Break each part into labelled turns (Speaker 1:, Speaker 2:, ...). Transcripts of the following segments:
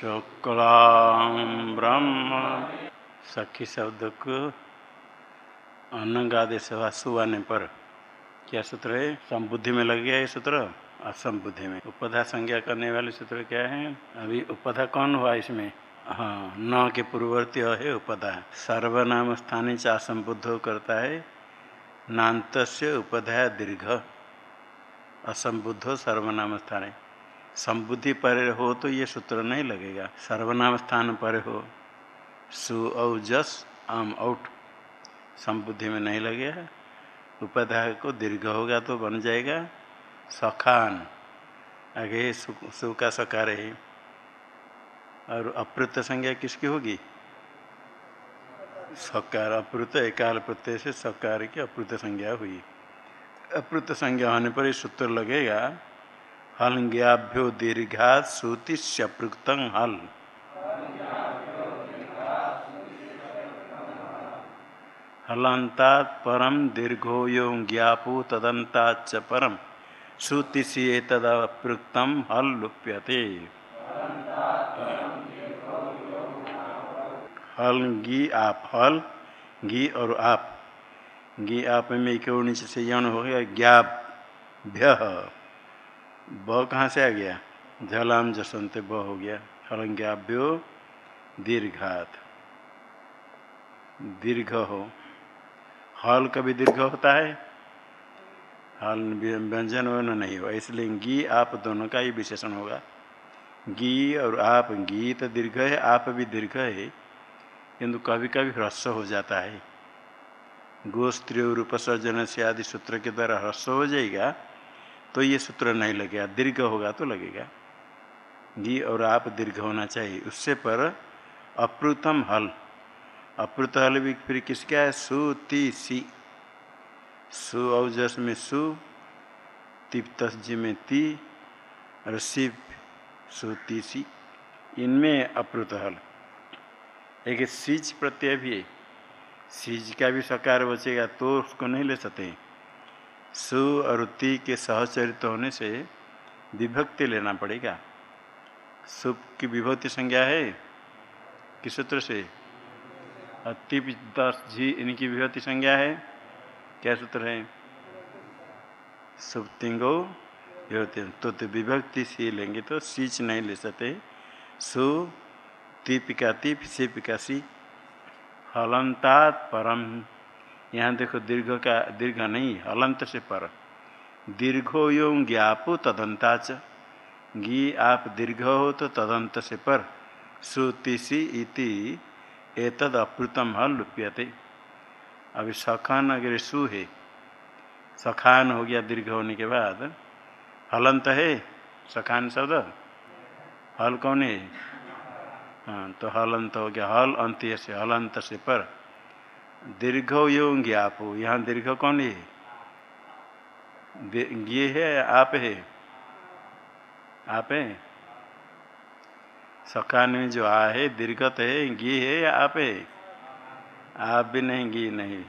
Speaker 1: शुक्ला ब्रह्म सखी शब्द को अनंगादेश सुवाने पर। क्या सूत्र है? संबुद्धि में लग गया ये सूत्र? असंबुद्धि में। उपधा संज्ञा करने वाले सूत्र क्या है? अभी उपधा कौन हुआ इसमें? हाँ न के पूर्ववर्ती है उपधा। सर्वनाम स्थानी च असंबुद्ध करता है। नात से उपधा दीर्घ। असंबुद्ध सर्वनाम स्थान। संबुद्धि पर हो तो ये सूत्र नहीं लगेगा। सर्वनाम स्थान पर हो। सु औ जस आम आउट संबुद्धि में नहीं लगेगा। उपाध्याय को दीर्घ होगा तो बन जाएगा। सखान। आगे सु का सकार है। और अप्रुत संज्ञा किसकी होगी? सकार। अप्रुत एकाल प्रत्यय से सकार की अप्रुत संज्ञा हुई। अप्रुत संज्ञा होने पर ही सूत्र लगेगा। हलंग्याभ्यो दीर्घा श्रुतिष्यपृक्त हल। हलंता परम दीर्घो यो ज्ञापु तदंताच परम श्रुतिशी तदपृक्तम हल लुप्यते। हल, गी, आप, हल, गी और आप। गी, आप में एक नीचे से यण हो गया ज्ञाप भ्य ब कहाँ से आ गया? झलाम जसंत ब हो गया। हलंग्याभ्यो दीर्घात। दीर्घ हो। हल कभी दीर्घ होता है? हल व्यंजन वन नहीं हुआ इसलिए गी आप दोनों का ही विशेषण होगा। गी और आप गी तो दीर्घ है, आप भी दीर्घ है। किंतु कभी कभी ह्रस्व हो जाता है। गोस्त्री रूप सर्जन से आदि सूत्र के द्वारा ह्रस्व हो जाएगा। तो ये सूत्र नहीं लगेगा। दीर्घ होगा तो लगेगा। गी और आप दीर्घ होना चाहिए। उससे पर अप्रुतम हल। अप्रुत हल भी फिर किसका है? सु, ती, सी। सु औजस में सु तिप्त जी में ती और शिव सु, ती, सी। इनमें अप्रुत हल। एक सीज प्रत्यय भी है। सीज का भी सकार बचेगा तो उसको नहीं ले सकते। सु और ती के सहचरित होने से विभक्ति लेना पड़ेगा। सुप की विभक्ति संज्ञा है? किस सूत्र से? अति दस झी इनकी विभक्ति संज्ञा है? क्या सूत्र है? सुप्तिंगो विभक्ति। तो, तो विभक्ति सी लेंगे तो सीच नहीं ले सकते। सु तीपिका तीप सिपिका सी। हलंतात परम। यहाँ देखो दीर्घ का, दीर्घ नहीं हलंत से पर। दीर्घो यो ज्ञापो तदंताच गी आप दीर्घ हो तो तदंत से पर। सुतिशी इति एतद अप्रुतम हल लुप्यते। अभी सखान अगर सु है, सखान हो गया दीर्घ होने के बाद, हलंत है, सखान शब्द? हल कौन है? हाँ तो हलंत हो गया, हल अंत्य से, हलंत से पर। दीर्घ योंगे आप यहाँ दीर्घ कौन है? ये है, आप है। आप है? सकान में जो आ है दीर्घत है गी है या आप है? आप भी नहीं गी नहीं।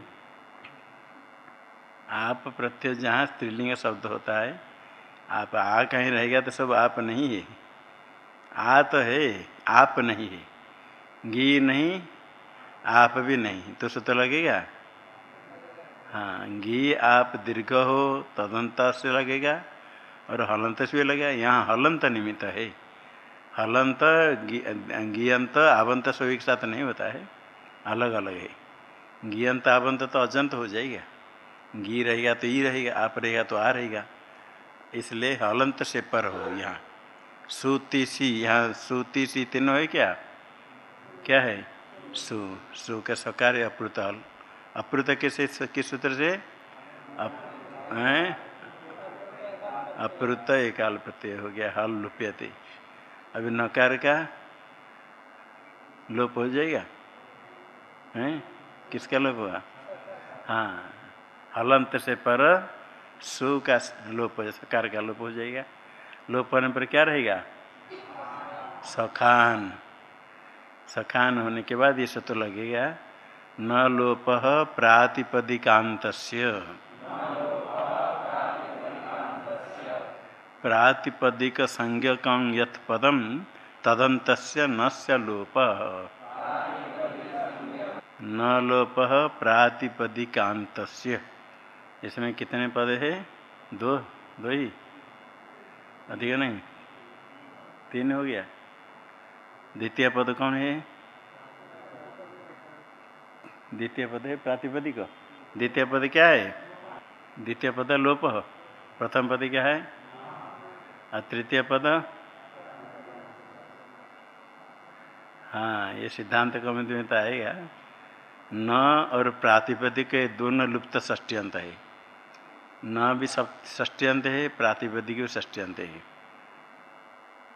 Speaker 1: आप प्रत्यय जहाँ स्त्रीलिंग शब्द होता है, आप आ कहीं रहेगा तो सब आप नहीं है। आ तो है, आप नहीं है। गी नहीं आप भी नहीं तो सूत्र लगेगा? हाँ घी आप दीर्घ हो, तदंत से लगेगा, और हलंत से भी लगेगा। यहाँ हलंत निमित्त है। हलंत गियंत आवंत सभी के साथ नहीं होता है। अलग अलग है। गियंत आवंत तो अजंत हो जाएगा। घी रहेगा तो ई रहेगा, आप रहेगा तो आ रहेगा। इसलिए हलंत से पर हो यहाँ। सूती सी, यहाँ सूती सी तीनों है क्या? क्या है? सु सु का सकार है अप्रुत हल अप्रुत किस किस सूत्र से अप अप्रुत एकाल प्रत्यय हो गया हल लुप्यते अभी नकार का लोप हो जाएगा हैं किसका लोप हुआ हाँ हलंत से पर सु का लोप हो सकार का लोप हो जाएगा लोप होने पर क्या रहेगा सखान सखान होने के बाद ये सूत्र लगेगा, न लोप प्रातिपदिकांत प्रातिपदिक संज्ञक यथ पदम तदंत न लोप। न लोप प्रातिपदिकांत इसमें कितने पद है? दो दो ही। अधिक नहीं। तीन हो गया। द्वितीय पद कौन है? द्वितीय पद है प्रातिपदिक। द्वितीय पद क्या है? द्वितीय पद लोप। प्रथम पद क्या है? और तृतीय पद? हाँ ये सिद्धांत कमिटी में तो आएगा। न और प्रातिपदिक दोनों लुप्त ष्टियंत है। न भी ष्टियंत है, प्रातिपदिक ष्टियंत है।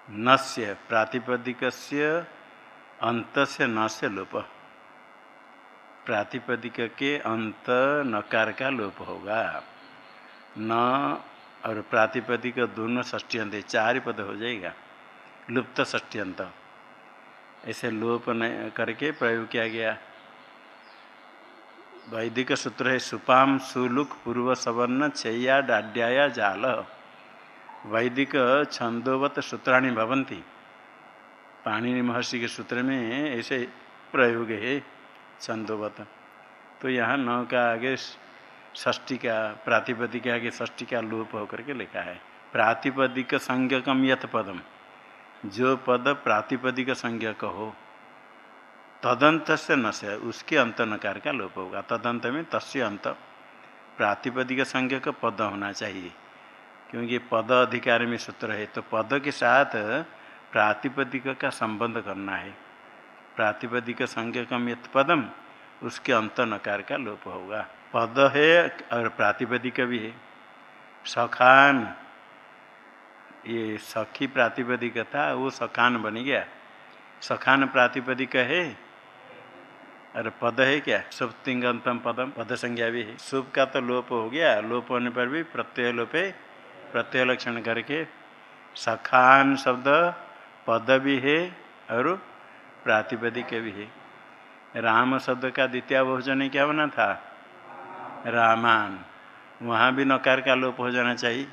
Speaker 1: न से प्रातिपदिक अंत से न से लोप। प्रातिपदिक के अंत नकार का लोप होगा। न और प्रातिपदिक दोनों ष्टियंत चार पद हो जाएगा। लुप्त ष्टियंत ऐसे लोप नहीं करके प्रयोग किया गया। वैदिक सूत्र है, सुपाम सुलुक पूर्व सवर्ण छैया डाड्याया जाल। वैदिक छंदोवत सूत्राणी भवंती पाणिनि महर्षि के सूत्र में ऐसे प्रयोग है छंदोवत। तो यहाँ नौ का आगे ष्टी का प्रातिपदिक आगे ष्टी का लोप होकर के लिखा है। प्रातिपदिक संज्ञकम यथ पदम जो पद प्रातिपदिक संज्ञक हो तदंत से न से, उसके अंत नकार का लोप होगा। तदंत में तस्य अंत, प्रातिपदिक संज्ञक पद होना चाहिए। क्योंकि पद अधिकार में सूत्र है तो पद के साथ प्रातिपदिक का संबंध करना है। प्रातिपदिक संज्ञकम यथ पदम, उसके अंत नकार का लोप होगा। पद है और प्रातिपदिक भी है। सखान, ये सखी प्रातिपदिक था, वो सखान बन गया। सखान प्रातिपदिक है। और पद है क्या? शुभ तिंगंतम पदम, पद संज्ञा भी है। शुभ का तो लोप हो गया। लोप होने पर भी प्रत्यय लोपे प्रत्यय लक्षण करके सखान शब्द पद भी है और प्रातिपदिक भी है। राम शब्द का द्वितीय भोजन क्या बना था? रामान वहाँ भी नकार का लोप हो जाना चाहिए।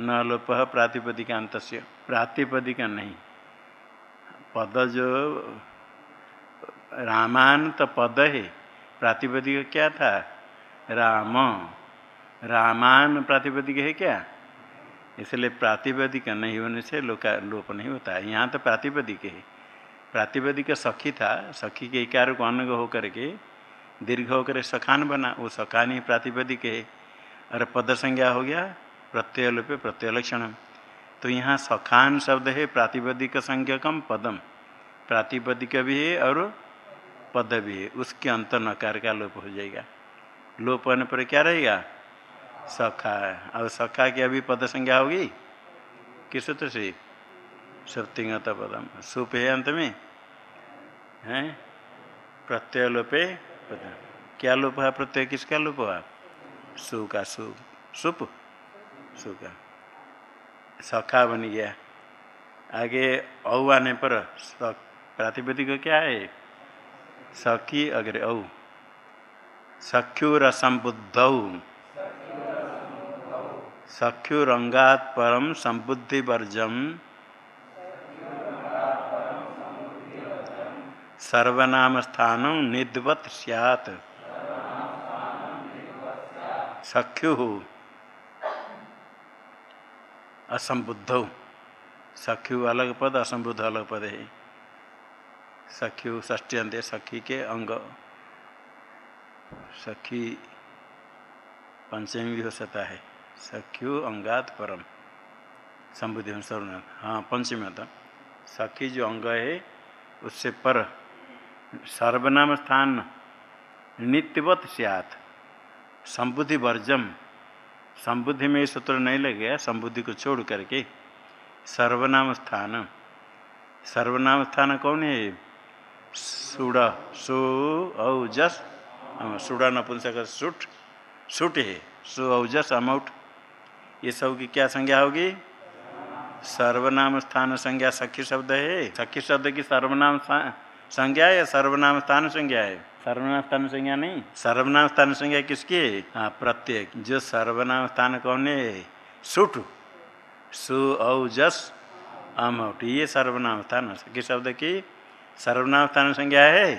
Speaker 1: न लोप प्रातिपदिकांत प्रातिपदिक नहीं। पद जो रामान तो पद है। प्रातिपदिक क्या था? राम। रामान प्रातिपदिक है क्या? इसलिए प्रातिपदिक नहीं होने से लोका लोप नहीं होता है। यहाँ तो प्रातिपदिक है। प्रातिपदिक सखी था। सखी के इकार को अनग होकर के, दीर्घ होकर सखान बना। वो सखान ही प्रातिपदिक है। और पद संज्ञा हो गया प्रत्यय लोपे प्रत्यय लक्षण तो यहाँ सखान शब्द है, प्रातिपदिक संज्ञकम पदम। प्रातिपदिक भी है और पद भी है। उसके अंत नकार का लोप हो जाएगा। लोप होने पर क्या रहेगा? सखा और सखा की अभी पद संज्ञा होगी? किस सूत्र से? सप्तिगत पदम। सुप है अंत में? है? प्रत्यय लोपे क्या लोप है? प्रत्यय किसका लोप हुआ? सु का सु सुप? सु का सखा बन गया। आगे औ आने पर प्रातिपदिक क्या है? सखी अग्रे औ। सख्युरसंबुद्ध सख्युरंगात परम संबुद्धि वर्जम सर्वनाम स्थान निद्वत सियात। सख्यु असंबुद्ध। सख्यु अलग पद असंबुद्ध अलग पद है सख्यु ष्टी अंत सखी के अंग। सखी पंचमी भी हो सकता है। सख्यु अंगात परम। संबुद्धि सर्वनाथ हाँ पंचमी होता सखी जो अंग है, उससे पर सर्वनाम स्थान नित्यवत सियात। संबुद्धि वर्जम। संबुद्धि में सूत्र नहीं लगेगा संबुद्धि को छोड़ करके सर्वनाम स्थान। सर्वनाम स्थान कौन है? सुड़ सु औजस सुड़ा नपुंसक सुट सुट है। सु औजस अमौट। ये सब की क्या संज्ञा होगी? सर्वनाम स्थान संज्ञा सखी शब्द है। सखी शब्द की सर्वनाम संज्ञा है सर्वनाम स्थान संज्ञा है? सर्वनाम स्थान संज्ञा नहीं। सर्वनाम स्थान संज्ञा किसकी है? हाँ प्रत्येक। जो सर्वनाम स्थान कौन है? सुट सु औ जस अमौट ये सर्वनाम स्थान सखी शब्द की सर्वनाम स्थान संज्ञा है?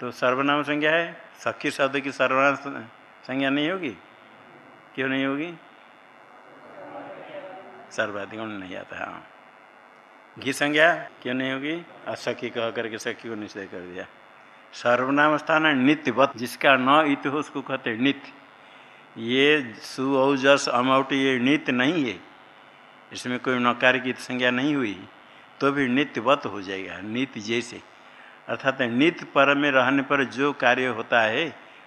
Speaker 1: तो सर्वनाम संज्ञा है। सखी शब्द की सर्वनाम संज्ञा नहीं होगी? क्यों नहीं होगी? सर्वाधिगुण नहीं आता हाँ। घी संज्ञा, क्यों नहीं होगी? असखी कह करके सखी को निश्चय कर दिया। सर्वनाम स्थान है नित्यवत, जिसका न इत हो उसको कहते नित्य। ये सु जस अमौट ये नित्य नहीं है। इसमें कोई नकार की संज्ञा नहीं हुई तो भी नित्यवत हो जाएगा, नित्य जैसे। अर्थात नित्य पर में रहने पर जो कार्य होता है,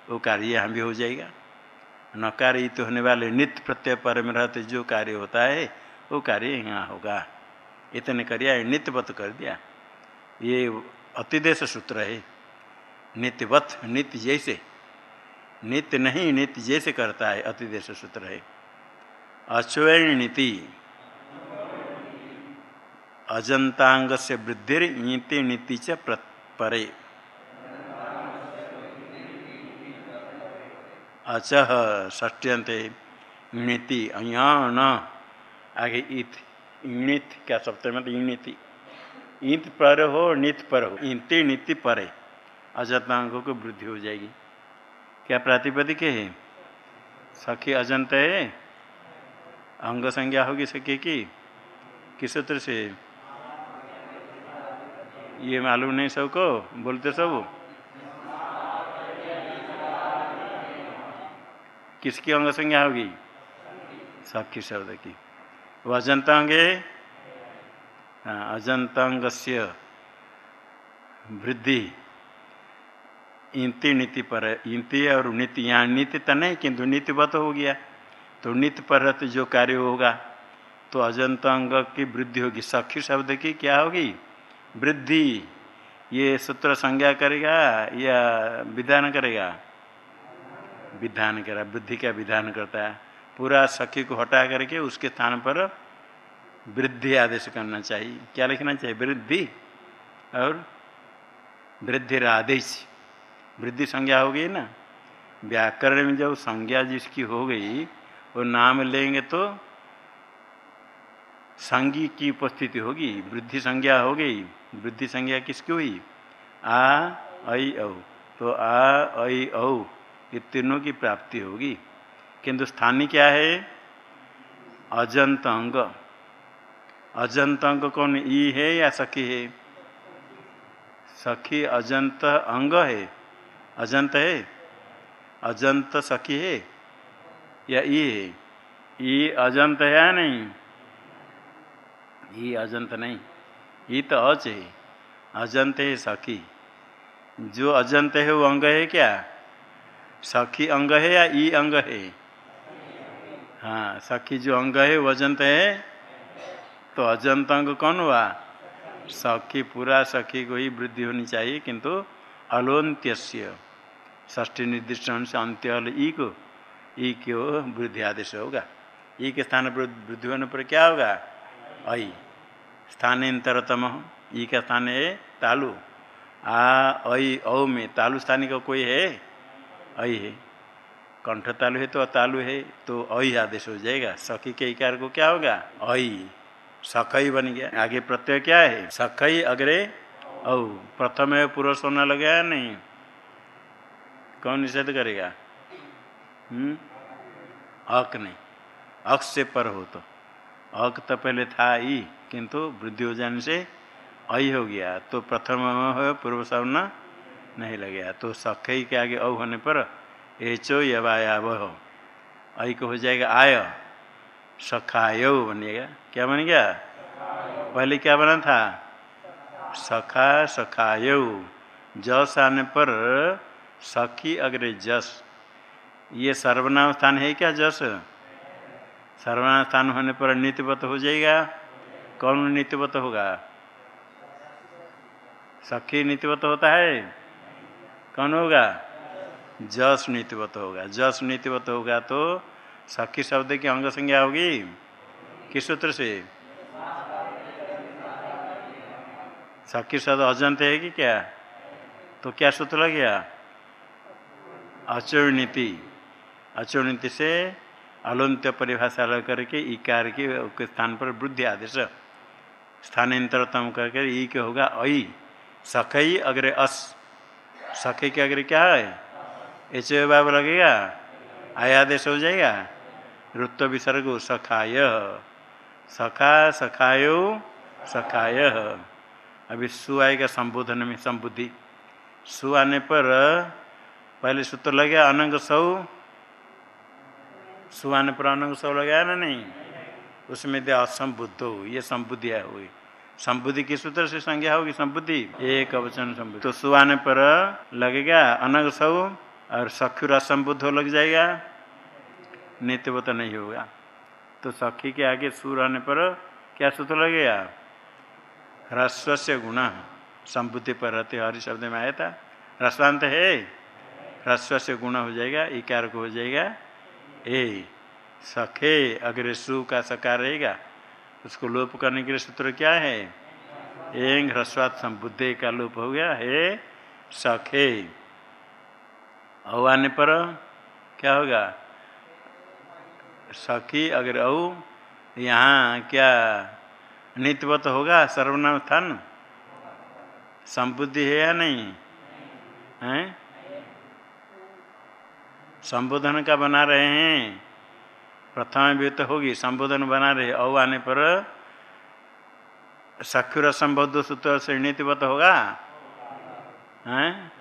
Speaker 1: वो कार्य यहाँ भी हो जाएगा। नकार इत होने वाले नित्य प्रत्यय पर में रहते जो कार्य होता है वो कार्य यहाँ होगा। इतने करिया, नित्यवत कर दिया। ये अतिदेश सूत्र है। नित्यवत, नित्य जैसे। नित्य नहीं, नित्य जैसे करता है, अतिदेश सूत्र है। अश्वयण नीति। अजंतांग से वृद्धि नीति नीति च परे अचह ष्ट्यंत नीति, अयान। आगे इत ईणित क्या सप्तम ईणिति ईत पर हो, नित पर हो। ईति, नीति परे अजंतांगों को वृद्धि हो जाएगी। क्या प्रातिपदिक है? सखी अजंत है? अंग संज्ञा होगी सखी की। किस सूत्र से? ये मालूम नहीं सबको? बोलते सब? किसकी अंग संज्ञा होगी? सखी शब्द की। वो अजंत अंग है अजंतांग से वृद्धि। इंति नीति पर इंति और नीति, यहाँ नीति तो नहीं, किंतु नीतिवत हो गया। तो नित्य पर जो कार्य होगा तो अजंत अंग की वृद्धि होगी। सखी शब्द की क्या होगी? वृद्धि। ये सूत्र संज्ञा करेगा या विधान करेगा? विधान करा वृद्धि का विधान करता है। पूरा सखी को हटा करके उसके स्थान पर वृद्धि आदेश करना चाहिए। क्या लिखना चाहिए? वृद्धि और वृद्धि आदेश। वृद्धि संज्ञा हो गई ना? व्याकरण में जब संज्ञा जिसकी हो गई, वो नाम लेंगे तो संगी की उपस्थिति होगी। वृद्धि संज्ञा हो गई। वृद्धि संज्ञा किसकी हुई? आ, ऐ, औ। तो आ, ऐ, औ, ये तीनों की प्राप्ति होगी। किंतु स्थानीय क्या है? अजंत अंग अजंत अंग कौन ई है या सखी है? सखी अजंत अंग है। अजंत है? अजंत सखी है या ई है? ई अजंत है या नहीं? ई अजंत नहीं। ई तो अच है। अजंत है सखी। जो अजंत है वो अंग है क्या? सखी अंग है या ई अंग है? हाँ सखी जो अंग है, वो अजंत है? तो अजंत अंग कौन हुआ? सखी, पूरा सखी को ही वृद्धि होनी चाहिए, किंतु अलोन्त्यस्य ष्ठी निर्दिष्ट से अंत्य ई को। ई क्यों वृद्धि आदेश होगा। ई के स्थान पर वृद्धि होने पर क्या होगा? ऐ। स्थानांतरतम। ई का स्थान है तालु। आ, ऐ, औ में तालु स्थानी का कोई है? ऐ है। कंठ तालु है तो अतालु है तो ऐ आदेश हो जाएगा। सखी के इकार को क्या होगा? ऐ सखई बन गया। आगे प्रत्यय क्या है? सखई अग्रे औ। प्रथम पुरुष होना लगा नहीं? कौन निषेध करेगा? हम्म? अक नहीं। अक से पर हो तो। अक तो पहले था ई, किंतु वृद्धि हो जाने से अई हो गया। तो प्रथम हो पूर्व सामना नहीं लगेगा तो सखई के आगे औ होने पर एचो यवायाव हो। आई को हो जाएगा आय। सखाय बनेगा क्या? बन गया? पहले क्या बना था? सखा, सखाय। जस आने पर सखी अग्रे जस। ये सर्वनाम स्थान है क्या जस? सर्वनाम स्थान होने पर नित्यवत हो जाएगा। कौन नित्यवत होगा? सखी नित्यवत होता है? कौन होगा? जस नित्यवत होगा। जस नित्यवत होगा तो सखी शब्द की अंग संज्ञा होगी? किस सूत्र से? सखी शब्द अजंत है कि क्या? तो क्या सूत्र लग गया? अचुर्णीति अचुर्णीति से अलंत्य परिभाषा लग करके इकार के स्थान पर वृद्धि आदेश। स्थानांतरतम करके ई के होगा अई। सखई अग्रे अस। सखई के अग्रे क्या है? एच बाब लगेगा? आयादेश हो जाएगा? ऋत्व विसर्ग सखाय। सखा, सखायो, सखाय। अभी सु आएगा संबोधन में संबुद्धि। सु आने पर, पहले सूत्र लग अनंग सौ। सु आने पर अनंग सौ लगाया ना नहीं? उसमें दे असंबुद्ध हो ये संबुद्धिया हुई। संबुद्धि किस सूत्र से संज्ञा होगी? संबुद्धि। एक वचन संबुद्धि। तो सु आने पर लगेगा अनंग सौ। और सखुर असंबुद्ध लग जाएगा। नित्यवत नहीं होगा। तो सखी के आगे सुर आने पर क्या सूत्र लगेगा? ह्रस्व से गुण। संबुद्धि पर रहते हरि शब्द में आया था। ह्रस्वांत है। ह्रस्व से गुण हो जाएगा, इकार को हो जाएगा। ए, सखे, अगर सु का सकार रहेगा, उसको लोप करने के लिए सूत्र क्या है? एंग ह्रस्वात संबुद्धि का लोप हो गया। है सखे। औ आने पर क्या होगा? सखी अगर औ, यहाँ क्या नित्यवत होगा? सर्वनाम स्थान संबुद्धि है या नहीं? है? संबोधन का बना रहे हैं। प्रथम भी तो होगी, संबोधन बना रहे। औ आने पर सखुर संबोध सूत्र से नीतिवत होगा? हैं?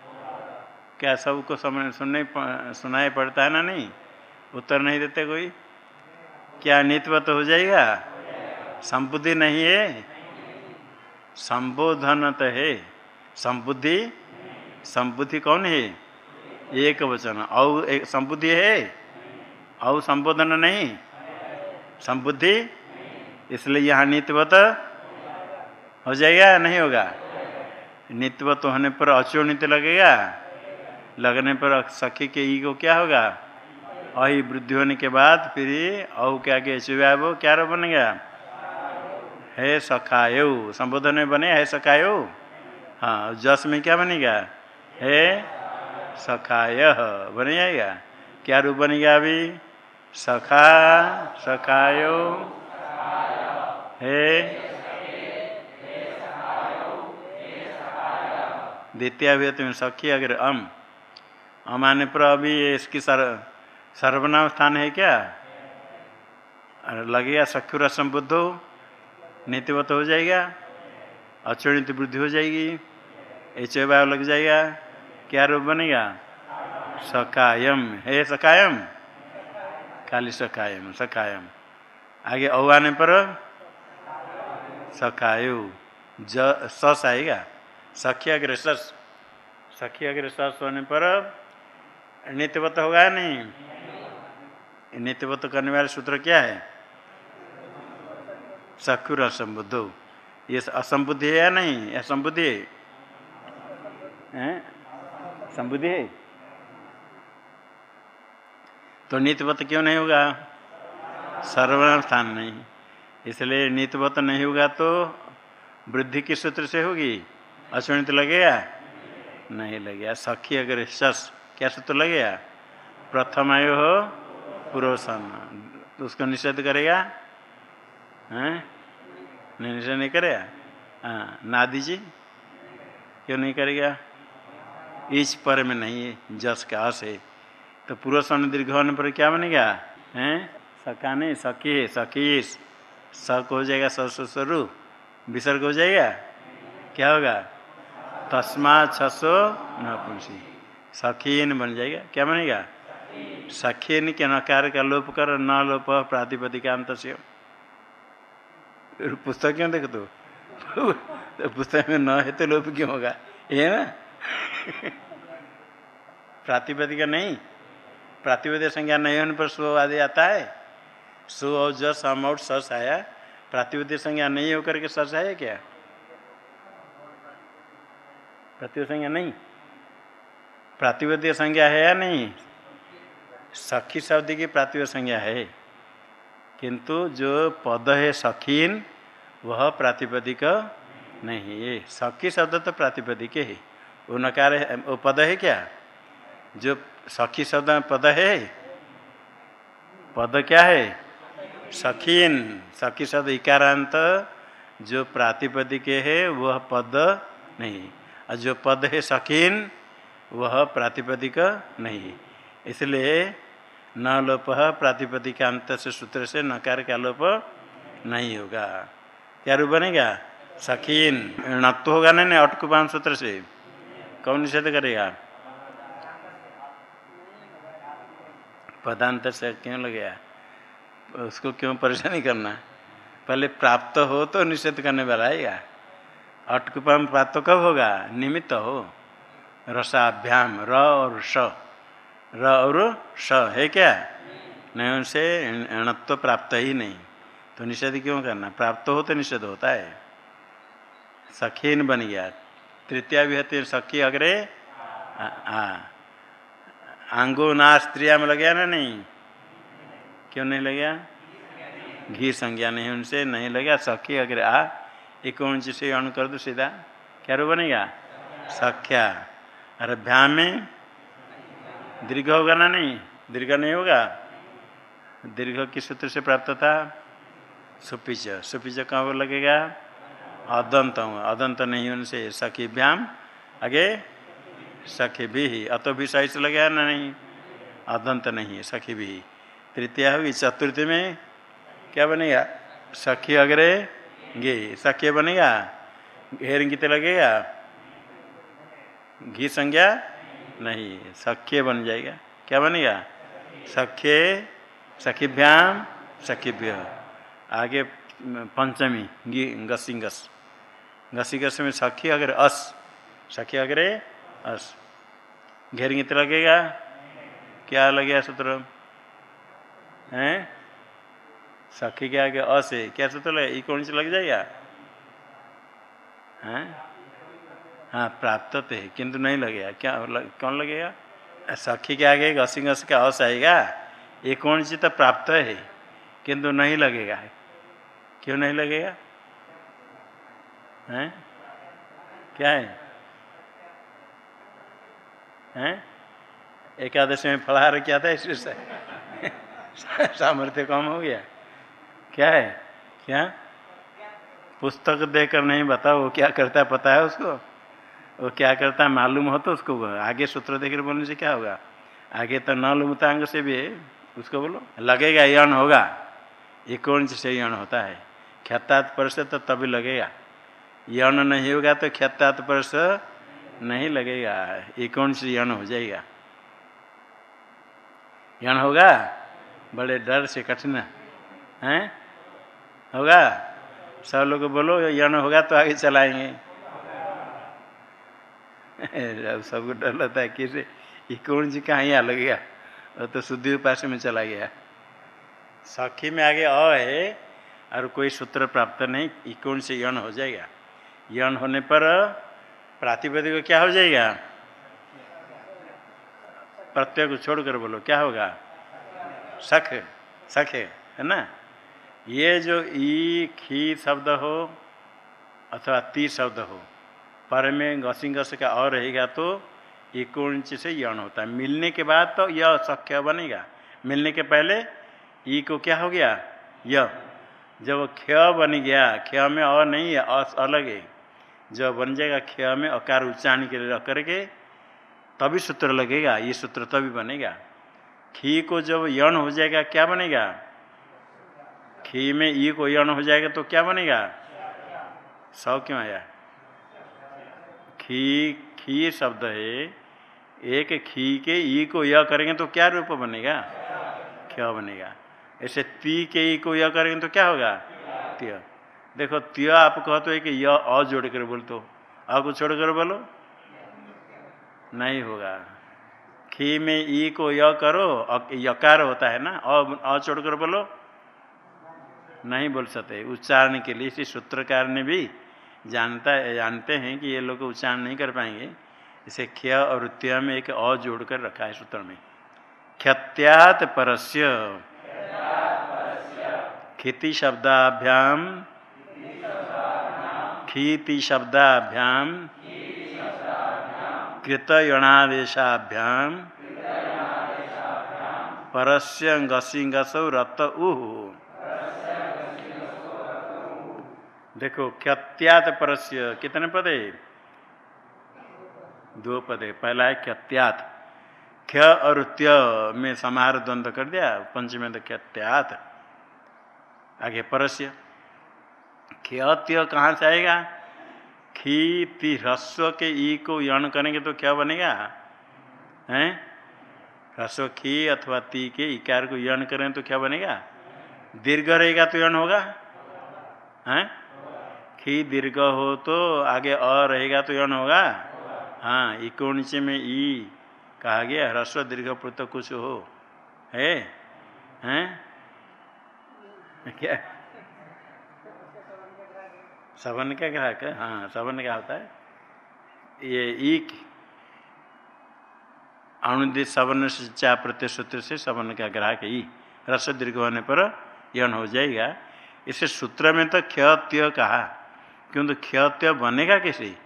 Speaker 1: क्या सबको सुनने सुनाई पड़ता है ना नहीं? उत्तर नहीं देते कोई? क्या नीतिवत हो जाएगा? संबुद्धि नहीं है। संबोधन तो है। संबुद्धि? संबुद्धि कौन है? एक वचन। औ, एक संबुद्धि है? औ संबोधन नहीं। संबुद्धि? इसलिए यहाँ नित्यवत हो जाएगा नहीं होगा? नित्यवत होने पर अचोनित लगेगा। लगने पर सखी के ई को क्या होगा? अहि वृद्धि होने के बाद फिर औ क्या के वो क्या रो बन गया? है सखायो, संबोधन में बने, है सखायो। हाँ जस में क्या बनेगा हे सखाय बन जाएगा? क्या रूप बनेगा अभी? सखा, सखायो। है द्वितीय अभियत में सखी अगर अम। अम आने पर अभी इसकी सर सर्वनाम स्थान है क्या? लगेगा सख्युर हो, नीतिवत हो जाएगा, अचुणित वृद्धि हो जाएगी एच लग जाएगा, क्या रूप बनेगा? सकायम है सकायम काली सकायम सकायम आगे औ आने पर सकायु ज, सस आएगा सखी अग्र सस सखी अग्र सस होने पर नित्यवत होगा या नहीं? नित्यवत करने वाले सूत्र क्या है? सखुर असंबुद्ध। ये असंबुद्धि है या नहीं? असंबुद्धि है? संबुद्धि है? तो नित्यवत क्यों नहीं होगा? सर्वनाम स्थान नहीं। इसलिए नित्यवत नहीं होगा तो वृद्धि किस सूत्र से होगी? अश्वनित लगेगा? नहीं लगेगा। सखी अगर शस क्या सूत्र लगेगा? प्रथम आयु हो पुरोसन तो उसको निषेध करेगा? हैं? नहीं, निषेध नहीं करेगा? हाँ नादी जी, क्यों नहीं करेगा? इस पर में नहीं, जस का अस है। तो पूर्व सन दीर्घ होने पर क्या बनेगा? हैं? सका नहीं, सखी है, सखी सक हो जाएगा ससुरु विसर्ग हो जाएगा? क्या होगा? तस्मा, छसो, नपुंसी। सखीन बन जाएगा। क्या बनेगा? सखीन के नकार का लोप कर, न लोप प्रातिपदिकांत से। पुस्तक क्यों देख तो? पुस्तक में न है तो लोप क्यों होगा? ये ना? प्रातिपदिका नहीं। प्रातिपदिक संज्ञा नहीं होने पर स्व आदि आता है। सु और जस हम और सस आया। प्रातिपदिक संज्ञा नहीं होकर के सस आया क्या? प्रातिपदिक संज्ञा नहीं। प्रातिपदिक संज्ञा है या नहीं? सखी शब्द की प्रातिपदिक संज्ञा है। किंतु जो पद है सखीन, वह प्रातिपदिक नहीं है। सखी शब्द तो प्रातिपदिक है। वो नकार वो पद है क्या? जो सखी शब्द में पद है, पद क्या है? सखीन। सखी शब्द इकारांत, जो प्रातिपदिक है, वह पद नहीं। और जो पद है सकीन वह प्रातिपदिक नहीं। इसलिए न लोप प्रातिपदिक अंत से सूत्र से नकार का लोप नहीं होगा। क्या रूप बनेगा? सखीन णत्व होगा नहीं नहीं? अटकुपान सूत्र से। कौन निषेध करेगा? पदांतर से क्यों लगेगा? उसको क्यों परेशानी करना? पहले प्राप्त हो तो निषेध करने वाला आएगा। अटकुपाम प्राप्त कब होगा? निमित्त हो। रसाभ्याम, र और स र और स है क्या? नहीं, उनसे अणत्व प्राप्त ही नहीं। तो निषेध क्यों करना? प्राप्त हो तो निषेध होता है। सखीन बन गया। तृतीया तृतीय विहति सखी अग्रे? हाँ आंगो ना स्त्रिया में लग गया ना नहीं? क्यों नहीं लग गया? घी संज्ञा नहीं, उनसे नहीं लगा सखी अग्रे, आ। एक इंच से अण कर दो सीधा। क्या रो बनेगा? सख्या। अरे भ्याम में? दीर्घ होगा ना नहीं? दीर्घ नहीं होगा? दीर्घ किस सूत्र से प्राप्त था सुपिच। सुपिच कहाँ पर लगेगा? अदंत अदंत नहीं उनसे सखी व्याम आगे? सखी भी। ही अतो भी सही से लगेगा ना नहीं? अदंत नहीं है, सखी भी। तृतीय होगी। चतुर्थी में क्या बनेगा? सखी अग्रे गे। सखी बनेगा? घेर गीत लगेगा? घी संज्ञा नहीं सख्य बन जाएगा। क्या बनेगा? सख्य, सखीभ्याम, सखीभ्य। आगे पंचमी गी गसिंगस घसीघस में सखी अगर अस, सखी अगर अस। घेर गीत लगेगा? क्या लगेगा सूत्र? हैं? सखी के आगे अस है। क्या सूत्र लगे? कौन से लग जाएगा? हैं? हाँ प्राप्त तो है। किंतु नहीं लगेगा। क्या लग, कौन लगेगा? सखी के आगे घसी घस का अस आएगा ये कौन सी तो प्राप्त है? किंतु नहीं लगेगा। क्यों नहीं लगेगा? हैं? क्या है? हैं? एकादशी में फलाहार किया था इसलिए सामर्थ्य कम हो गया। क्या है? क्या? पुस्तक देकर नहीं बताओ क्या करता है पता है उसको? वो क्या करता है? मालूम हो तो उसको आगे सूत्र देकर बोलने से क्या होगा? आगे तो न लुमतांग से भी उसको बोलो। लगेगा यण होगा। कौन से यण होता है? ख्यातात से तो तभी लगेगा। यण नहीं होगा तो ख्यातात से नहीं लगेगा। कौन सी यण हो जाएगा? यण होगा? बड़े डर से, कठिन। है? होगा? सब लोग बोलो यण होगा तो आगे चलाएँगे। सबको डर लगता है किसे ये कौन सी कहाँ यहाँ लगेगा वो तो शुद्धि उपास में चला गया। सखी में आगे अ है, और कोई सूत्र प्राप्त नहीं कौन से यण हो जाएगा। यण होने पर प्रातिपदिक को क्या हो जाएगा? प्रत्यय को छोड़कर बोलो, क्या होगा? सख सख है ना? ये जो ई, खी शब्द हो, अथवा ती शब्द हो पर में घसी घस का और रहेगा तो इकोच से यण होता है। मिलने के बाद तो यह सख्य बनेगा। मिलने के पहले ई को क्या हो गया? य। जब ख बन गया ख में अ नहीं है अलग है। जब बन जाएगा ख में अकार उच्चारण के लिए रख करके तभी सूत्र लगेगा, ये सूत्र तभी बनेगा। खी को जब यण हो जाएगा, क्या बनेगा? खी में ई को यण हो जाएगा तो क्या बनेगा? सौ क्यों आया खी खी शब्द है। एक खी के ई को यह करेंगे तो क्या रूप बनेगा? क्या बनेगा? ऐसे ती के ई को यह करेंगे तो क्या होगा? त्य। देखो, त्य आप कहो तो एक यह अ जोड़ कर बोल तो। अ को छोड़ कर बोलो। नहीं होगा। खी में ई को य करो यकार होता है ना? अ छोड़ कर बोलो। नहीं बोल सकते। उच्चारण के लिए इसी सूत्रकार ने भी जानता है, जानते हैं कि ये लोग उच्चारण नहीं कर पाएँगे। इसे ख्य और त्य में एक अ जोड़कर रखा है सूत्र में। ख्यत्यात परस्य। खिति शब्दाभ्याम। खीति शब्दाभ्याम। कृतयणादेशाभ्याम। परस्य गसी गसौ रत उह देखो क्षत्यात परस्य कितने पदे? दो पदे। पहला है क्षत्यात ख्य और त्य में समाहार द्वंद्व कर दिया, पंचमी तो क्षत्यात आगे परस्य। त्य कहाँ से आएगा? खी ती ह्रस्व के ई को यण करेंगे तो क्या बनेगा? हैं? ह्रस्व, खी अथवा ती के इकार को यण करें तो क्या बनेगा? दीर्घ रहेगा तो यण होगा? हैं? खी दीर्घ हो तो आगे अ रहेगा तो यौन होगा? हाँ इको में ई कहा गया, ह्रस्व दीर्घ पुत्र कुछ हो। है? हैं? क्या? सवन का ग्राहक हाँ सवन क्या होता है। ये ईक अनुदित सवन से चा प्रत्यय सूत्र से सवन का ग्राहक ई। रस दीर्घ होने पर यौन हो जाएगा। इसे सूत्र में तो क्ष त्य कहा। क्योंकि क्षत्य बनेगा कैसे?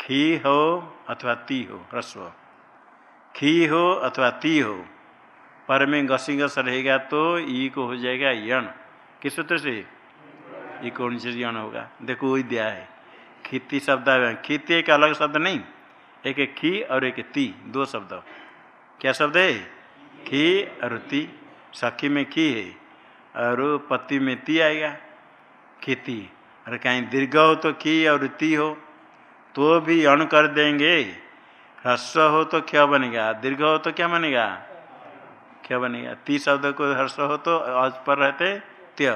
Speaker 1: खी हो अथवा ती हो, ह्रस्व। खी हो अथवा ती हो, पर में घसी घस रहेगा तो ई को हो जाएगा यण। किस सूत्र से? ई कौन से यण होगा। देखो, वही दिया है। खीती शब्द खीती एक अलग शब्द नहीं, एक एक खी और एक ती, दो शब्द। क्या शब्द है? खी और ती। सखी में खी है और पति में ती आएगा। खेती। और कहीं दीर्घ हो तो खी और ती हो तो भी अण कर देंगे। ह्रस्व हो तो क्या बनेगा? दीर्घ हो तो क्या बनेगा? क्या बनेगा? ती शब्द को ह्रस्व हो तो अज पर रहते त्य।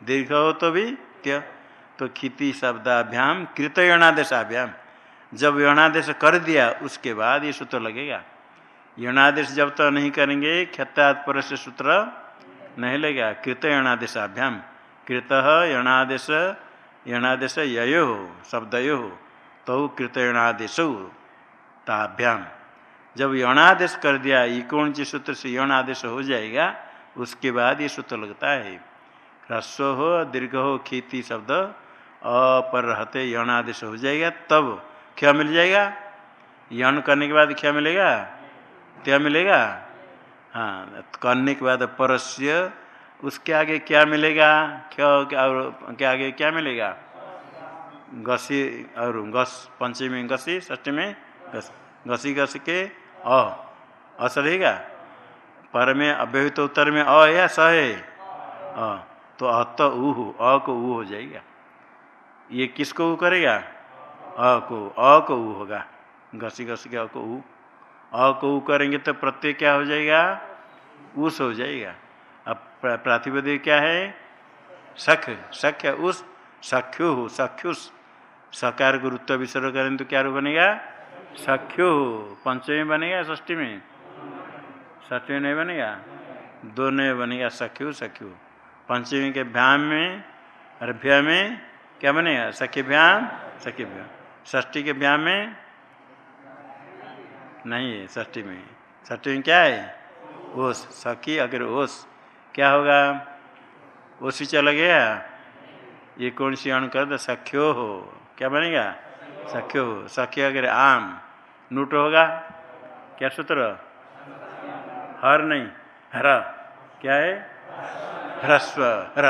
Speaker 1: दीर्घ हो तो भी त्य। तो खिति शब्दाभ्याम, कृत यणादेशाभ्याम जब यणादेश कर दिया, उसके बाद ये सूत्र लगेगा। यणादेश जब तो नहीं करेंगे क्षत्यात पर से सूत्र नहीं लगेगा। कृत यणादेशाभ्याम कृत यणादेश यणादेश यो शब्दयो तो कृत यणादेश ताभ्याम जब यणादेश कर दिया इकोण सूत्र से यणादेश हो जाएगा, उसके बाद ये सूत्र लगता है ह्रस्व हो दीर्घ हो खेती शब्द अपर रहते यणादेश हो जाएगा, तब क्या मिल जाएगा? यण करने के बाद क्या मिलेगा? क्या मिलेगा? हाँ करने के बाद परस्य उसके आगे क्या मिलेगा? क्या और क्या आगे क्या मिलेगा? घसी और गस पंचमी गसी ष्टी में गस घसी घस के अ अस रहेगा पर में अव्यवहित उत्तर में अ या स है? अ तो अत ऊ अ को ऊ हो जाएगा। ये किसको ऊ करेगा? अ को अ को ऊ होगा। घसी घसी के अ को ऊ अ को ऊ करेंगे तो प्रत्यय क्या हो जाएगा? उस हो जाएगा। प्रातिपदिक क्या है? सख। सख्य उस सख्यु। सख्युस। सकार को रुत्व विसर्ग करें तो क्या रूप बनेगा? सख्यु। पंचमी बनेगा ष्ठी में ष्ठी नहीं बनेगा? दो नहीं बनेगा सख्यु सख्यु। पंचमी के भ्याम में और भ्या में क्या बनेगा? सखी भ्याम सखी भ्याम। ष्ठी के भ्याम में नहीं है ष्ठी में। ष्ठी में क्या है? ओस। सखी अगर ओस। क्या होगा? ओसी चला गया? ये कौन सी अण कर दो सख्यो हो। क्या बनेगा? सख्यो हो। सख्य अगर आम, नूट होगा? क्या सूत्र? हर नहीं। हर। क्या है? ह्रस्व। हर।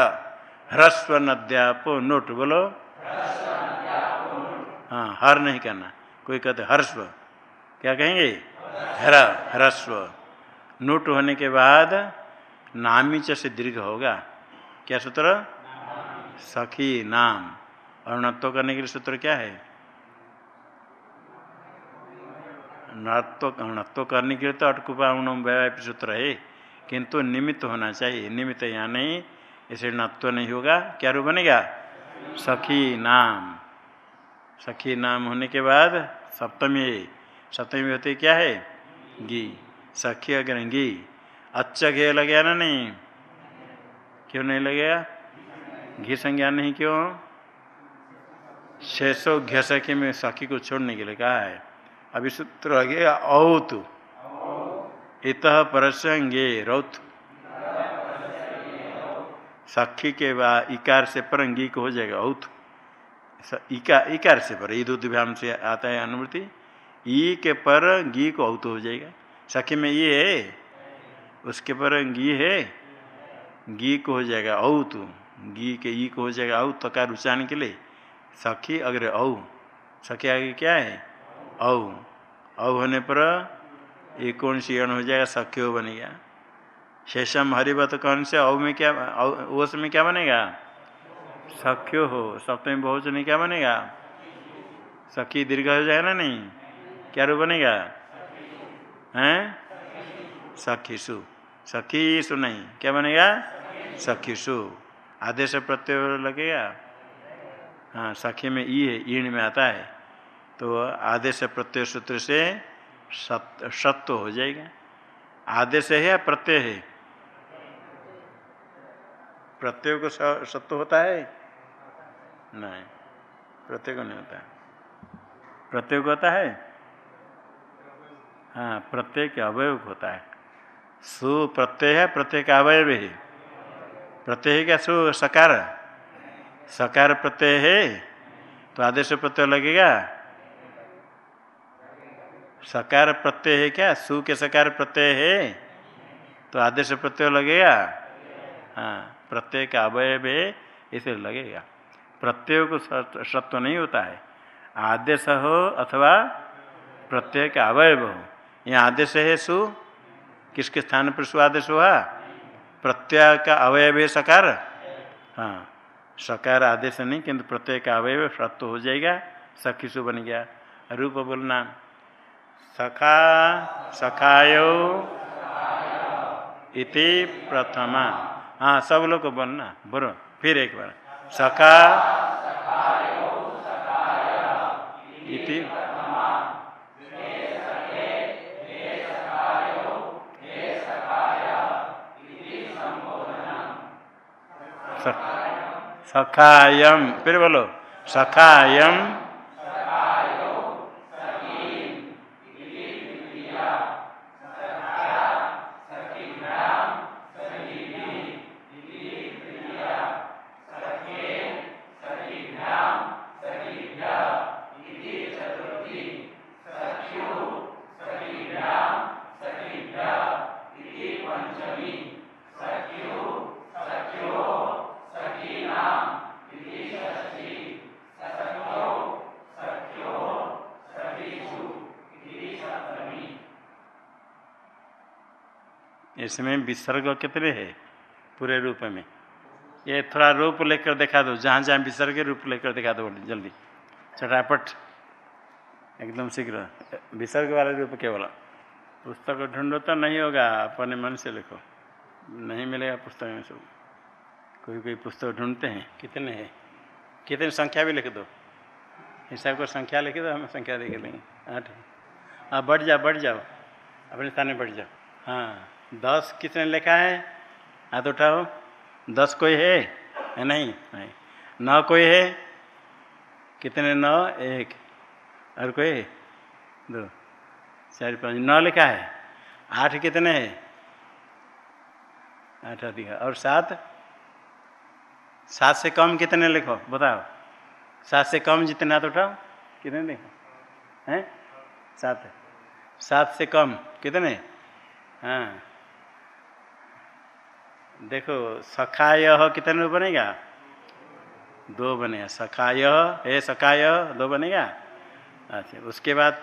Speaker 1: ह्रस्व नद्यापो नोट। बोलो। हाँ हर नहीं करना। कोई कहते हर्स्व। क्या कहेंगे? हर। ह्रस्व। नोट होने के बाद नामीच से दीर्घ होगा। क्या सूत्र? सखी नाम। अरुणत्व करने के लिए सूत्र क्या है? नत्व करने के लिए तो अटकुपा व्याप सूत्र है, किंतु निमित्त होना चाहिए। निमित्त यहाँ नहीं, इसे नत्व नहीं होगा। क्या रूप बनेगा? सखी नाम। सखी नाम होने के बाद सप्तमी सप्तमी होते क्या है? गी सखी अगर गी अच्छा घे लगे ना नहीं? क्यों नहीं लगेगा घी संज्ञा नहीं क्यों? शेषो घ सखी में सखी को छोड़ने के लिए कहा है। अभी सूत्र लगेगा औत। इत परसंगे रौत। सखी के बाद इकार से पर अंगी को हो जाएगा औत। इकार इकार से पर ईदुद्भ्याम से आता है अनुमति ई के पर, गी को औत हो जाएगा। सखी में ये है उसके पर घी है? घी को हो जाएगा औत घी के ई को हो जाएगा औ तकार उच्चारण के लिए? सखी अग्र औ। सखी आगे क्या है? औ। औ होने पर ये कौन सी अण हो जाएगा? सख्यो बनेगा। शेषम हरिवत कौन से औ में क्या ओस में क्या बनेगा? सख्यो हो। सप्तमी बहुचन क्या बनेगा? सखी दीर्घ हो जाएगा ना नहीं? क्या रूप बनेगा? हैं? सखीसु सखीसु नहीं। क्या बनेगा? सखीसु। आदेश प्रत्यय लगेगा? हाँ सखी में ई है, ईण में आता है। तो आदेश प्रत्यय सूत्र से सत्व हो जाएगा। आदेश है या प्रत्यय है? प्रत्यय को सत्व होता है? नहीं, प्रत्यय को नहीं होता प्रत्यय को होता है? हाँ प्रत्यय के अवयव होता है। सु प्रत्यय है, प्रत्यय का अवयव है। प्रत्यय क्या सु सकार? सकार प्रत्यय है। तो आदेश प्रत्यय लगेगा। सकार प्रत्यय है क्या? सु के सकार प्रत्यय है। तो आदेश प्रत्यय लगेगा। हाँ प्रत्यय का अवयव है, इसे लगेगा। प्रत्यय को सत्व नहीं होता है। आदेश हो अथवा प्रत्यय का अवयव हो। यहाँ आदेश है सु किसके स्थान पर सु आदेश हुआ? प्रत्यय का अवयव है सकार। हाँ सकार आदेश नहीं, किंतु प्रत्यय का अवयव सत्व हो जाएगा सखीसु बन गया। रूप बोलना, सखा, सखायो, इति प्रथमा। हाँ सब लोग को बोलना, बोलो, फिर एक बार। सखा इति सखायम फिर बोलो सखायम इसमें विसर्ग कितने है? पूरे रूप में। ये थोड़ा रूप लेकर दिखा दो, जहाँ जहाँ विसर्ग रूप लेकर दिखा दो, जल्दी। चटापट। एकदम शीघ्र। विसर्ग वाला रूप केवल। पुस्तक ढूंढो तो नहीं होगा, अपने मन से लिखो। नहीं मिलेगा पुस्तक में सब। कोई कोई पुस्तक ढूंढते हैं। कितने हैं? कितने संख्या भी लिख दो। हिसाब को संख्या लिख दो, हमें संख्या देख लेंगे। आठ। हाँ बढ़ जाओ बढ़ जाओ। अपने स्थान में बढ़ जाओ। हाँ। दस कितने लिखा है? हाथ उठाओ। दस कोई है? है नहीं नहीं। नौ कोई है? कितने नौ? एक। और कोई? दो। चार, पाँच। नौ लिखा है? आठ कितने है? आठ अधिक। और सात? सात से कम कितने लिखो? बताओ। सात से कम जितने हाथ उठाओ, कितने लिखो? हैं? सात। सात से कम कितने? हाँ। देखो, सखाय कितने रूप बनेगा? दो बनेगा। सखाय, है सखाय, दो बनेगा? अच्छा उसके बाद,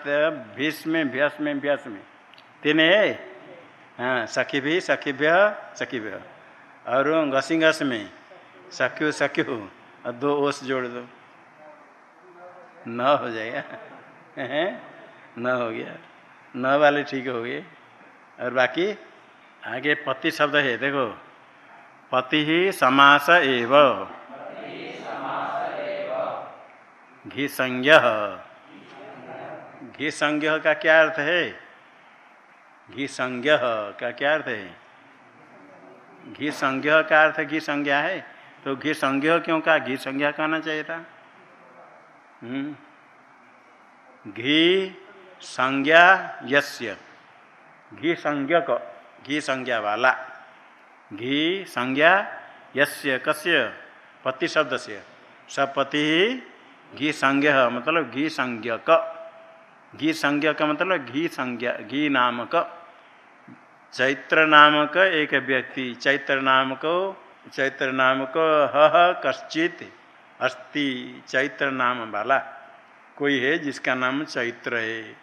Speaker 1: भीष्म भ्यस में भ्यस में तीन है? हाँ सखी भी, सखी भ्य सखी भ्य और घसी घस में सख्यु सख्यु और दो ओस जोड़ दो। न हो जाएगा। न हो गया। न वाले ठीक हो गए। और बाकी, आगे पति शब्द है, देखो। पति ही समास एव। घी संज्ञ घी संज्ञ का क्या अर्थ है? घी संज्ञ का क्या अर्थ है? घी संज्ञ का अर्थ घी संज्ञा है? तो घी संज्ञ क्यों का घी संज्ञा कहना चाहिए था। घी संज्ञा यस्य। घी संज्ञक घी संज्ञा वाला। घी संज्ञा यस्य कस्य? पति शब्द से सपति घी संज्ञ मतलब घी संज्ञक। घी संज्ञक मतलब घी संज्ञा, घी नामक। चैत्र नामक एक व्यक्ति, चैत्र नामक, चैत्र नाम को ह, कश्चित अस्ति, चैत्र नाम वाला। कोई है जिसका नाम चैत्र है।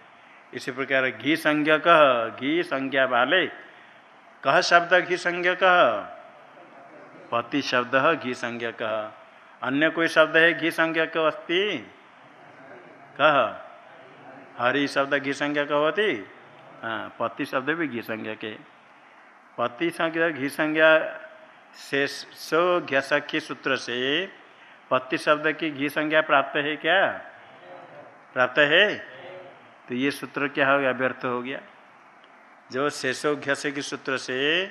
Speaker 1: इसी प्रकार घी संज्ञा कह घी संज्ञा वाले कह शब्द घी संज्ञा कह पति शब्द घी संज्ञा कह अन्य कोई शब्द है घी संज्ञा कह अस्ति? कह। हरि शब्द घी संज्ञा कह होती? हाँ पति शब्द भी घी संज्ञा के पति संज्ञा, घी संज्ञा से सो घ्यसख्य सूत्र से पति शब्द की घी संज्ञा प्राप्त है क्या? प्राप्त है? तो ये सूत्र क्या हो गया? व्यर्थ हो गया। जो शेषो घस की सूत्र से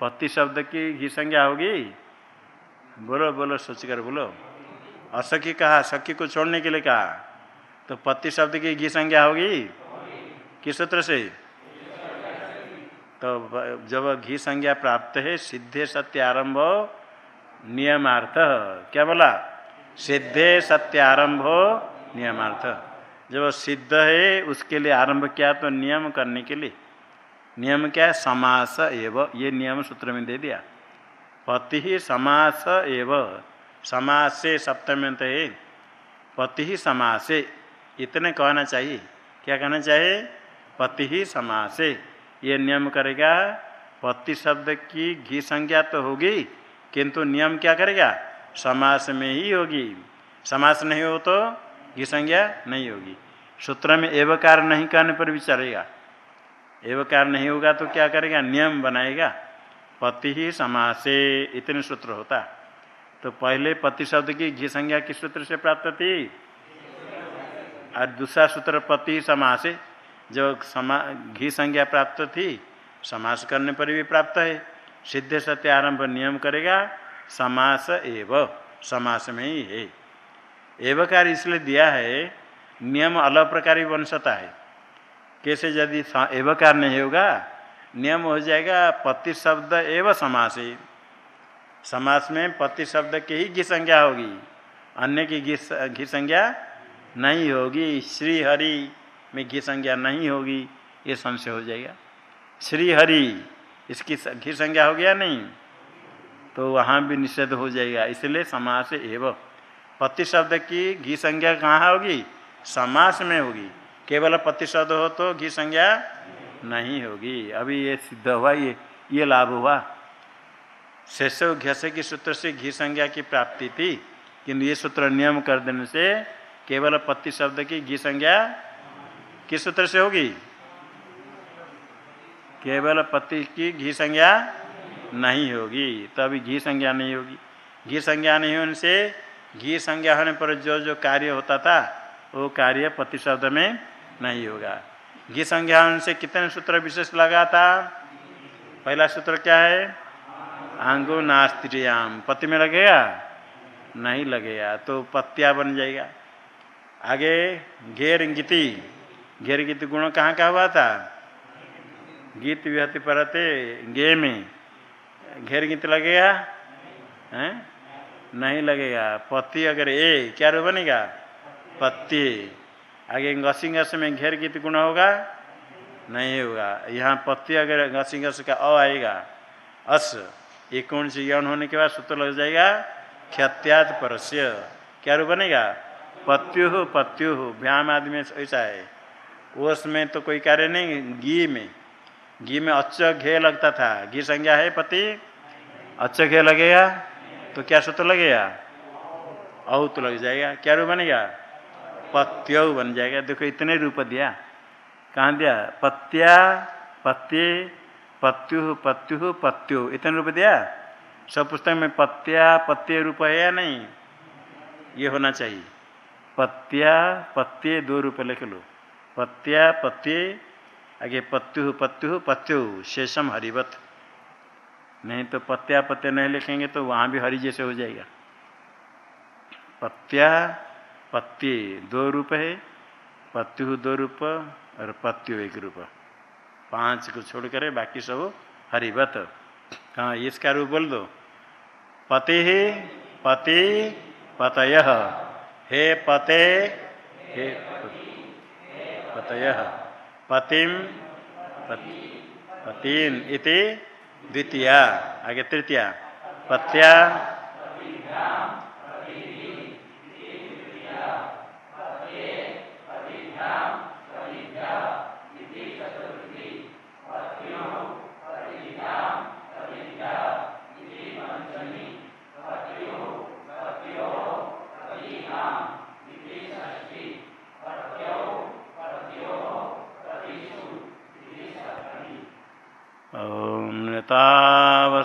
Speaker 1: पति शब्द की घी संज्ञा होगी, बोलो बोलो सोच कर बोलो। असखी कहा, सखी को छोड़ने के लिए कहा। तो पति शब्द की घी संज्ञा होगी? किस सूत्र से? तो जब घी संज्ञा प्राप्त है, सिद्धे सत्य आरंभ नियमार्थ। क्या बोला? सिद्धे सत्य आरंभ नियमार्थ। जब सिद्ध है, उसके लिए आरंभ किया तो नियम करने के लिए। नियम क्या है? समास एव। ये नियम सूत्र में दे दिया। पति ही समास एव। समास से सप्तम्यंत है। पति ही समासे। इतने कहना चाहिए। क्या कहना चाहिए? पति ही समासे। ये नियम करेगा, पति शब्द की घी संज्ञा तो होगी, किंतु नियम क्या करेगा? समास में ही होगी। समास नहीं हो तो घी संज्ञा नहीं होगी। सूत्र में एवकार नहीं करने पर भी चलेगा एवकार नहीं होगा तो क्या करेगा? नियम बनाएगा। पति ही समासे, इतने सूत्र होता। तो पहले पति शब्द की घी संज्ञा किस सूत्र से प्राप्त थी और दूसरा सूत्र, पति समासे, जो समा, घी संज्ञा प्राप्त थी समास करने पर भी प्राप्त है। सिद्ध सत्य आरंभ नियम करेगा, समास एव, समास में ही है। एवकार इसलिए दिया है, नियम अलग प्रकार भी बन सकता है। कैसे यदि एवकार नहीं होगा, नियम हो जाएगा पति शब्द एवं समास। समास में पति शब्द की ही घी संज्ञा होगी, अन्य की घी संज्ञा नहीं होगी श्री हरि में घी संज्ञा नहीं होगी, ये संशय हो जाएगा। श्री हरि इसकी घी संज्ञा हो गया नहीं तो वहाँ भी निषेध हो जाएगा, इसलिए समास एवं। पति शब्द की घी संज्ञा कहाँ होगी? समास में होगी। केवल शब्द हो तो घी संज्ञा नहीं होगी। अभी ये सिद्ध हुआ, ये ये लाभ हुआ। शेष घस की सूत्र से घी संज्ञा की प्राप्ति थी, किंतु ये सूत्र नियम कर देने से केवल पति शब्द की घी संज्ञा किस सूत्र से होगी? केवल पति की घी संज्ञा नहीं होगी तो अभी घी संज्ञा नहीं होगी। घी संज्ञा नहीं होने से घी संज्ञा होने पर जो जो कार्य होता था, वो कार्य पति शब्द में नहीं होगा। घी संज्ञा से कितने सूत्र विशेष लगा था पहला सूत्र क्या है? आंगो नास्त्रियाम पति में लगेगा? नहीं लगेगा तो पत्या बन जाएगा। आगे घेर गीति घेर गीति गुण कहाँ का हुआ था? गीत विहति परते, गे में। घेर गीत लगेगा? हैं? नहीं लगेगा। पति अगर ए, क्या रो बनेगा? पत्ती। आगे घसीघस में घेर गीत गुण होगा? नहीं होगा। यहाँ पत्ती अगर घसीघस का अ आएगा, अस, ये कौन से यौन होने के बाद सूत्र लग जाएगा? ख्यात्याद परस्य। क्या रू बनेगा? पत्यु हो पत्यु। हो व्याम आदि में ऐसा है। ओस में तो कोई कार्य नहीं, घी में। घी में अच्छ घे लगता था। घी संज्ञा है पति? अच्छ घे लगेगा? तो क्या सूत्र लगेगा? औ तो लग जाएगा। क्या रूप बनेगा? पत्य बन जाएगा। देखो, इतने रूप दिया। कहाँ दिया? पत्या, पत्ये, पत्यु पत्यु पत्यु। इतने रूप दिया? सब पुस्तक में पत्या, पत्य रूप है या नहीं? ये होना चाहिए। पत्या, पत्ये, दो रूप लिख लो। पत्या, पत्ये, आगे पत्यु पत्यु पत्यु। शेषम हरिवत। नहीं तो पत्या पत्या नहीं लिखेंगे तो वहाँ भी हरि जैसे हो जाएगा। पत्या पत्ती दो रूप है पत्यु दो रूप और पत्यु एक रूप। पाँच को छोड़ कर बाकी सब हरिवत। हाँ इसका रूप बोल दो? पति ही, पति, पतय। हे पते, हे पतय। पतिम पतीन इति द्वितीय, आगे तृतीया। पत्या तावत्